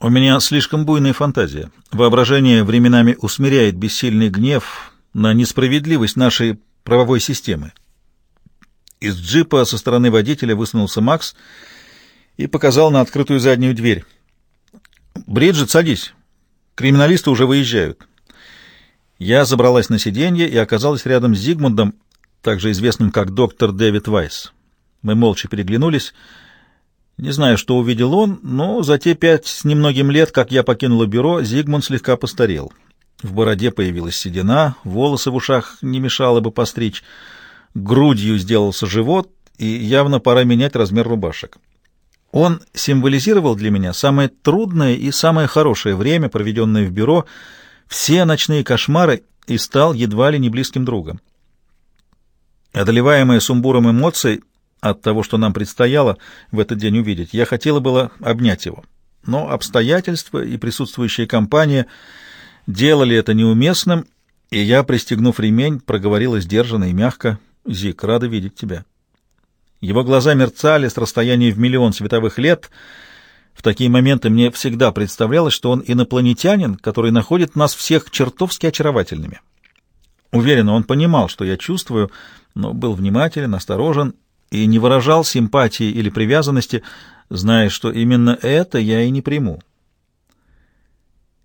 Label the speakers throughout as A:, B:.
A: У меня слишком буйная фантазия. Воображение временами усмиряет бессильный гнев на несправедливость нашей правовой системы. Из джипа со стороны водителя высунулся Макс и показал на открытую заднюю дверь. «Бриджит, садись. Криминалисты уже выезжают». Я забралась на сиденье и оказалась рядом с Зигмундом, также известным как доктор Дэвид Вайс. Мы молча переглянулись. Не знаю, что увидел он, но за те пять с немногим лет, как я покинула бюро, Зигмунд слегка постарел. В бороде появилась седина, волосы в ушах не мешало бы постричь, грудью сделался живот, и явно пора менять размер рубашек. Он символизировал для меня самое трудное и самое хорошее время, проведенное в бюро, все ночные кошмары, и стал едва ли не близким другом. Одолеваемая сумбуром эмоций от того, что нам предстояло в этот день увидеть, я хотела было обнять его. Но обстоятельства и присутствующая компания делали это неуместным, и я, пристегнув ремень, проговорила сдержанно и мягко, «Зик, рада видеть тебя». Его глаза мерцали с расстояния в миллион световых лет. В такие моменты мне всегда представлялось, что он инопланетянин, который находит нас всех чертовски очаровательными. Уверенно, он понимал, что я чувствую, но был внимателен, осторожен и не выражал симпатии или привязанности, зная, что именно это я и не приму.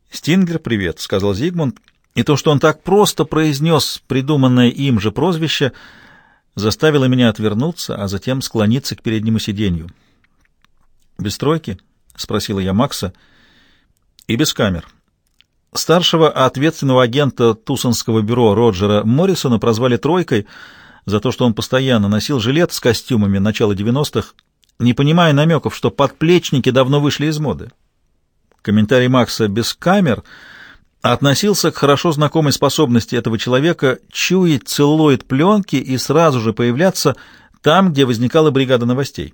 A: «Стингер, привет», — сказал Зигмунд, и то, что он так просто произнес придуманное им же прозвище, заставило меня отвернуться, а затем склониться к переднему сиденью. «Без тройки?» — спросила я Макса. «И без камер». Старшего ответственного агента Тусонского бюро Роджера Моррисона прозвали «тройкой», за то, что он постоянно носил жилет с костюмами начала 90-х, не понимая намеков, что подплечники давно вышли из моды. Комментарий Макса без камер относился к хорошо знакомой способности этого человека чуять целлоид пленки и сразу же появляться там, где возникала бригада новостей.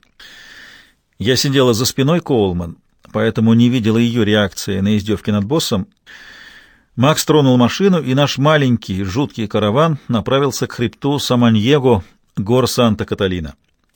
A: Я сидела за спиной Коулман, поэтому не видела ее реакции на издевки над боссом, Макс тронул машину, и наш маленький, жуткий караван направился к хребту Саманьего, гор Санта-Каталина.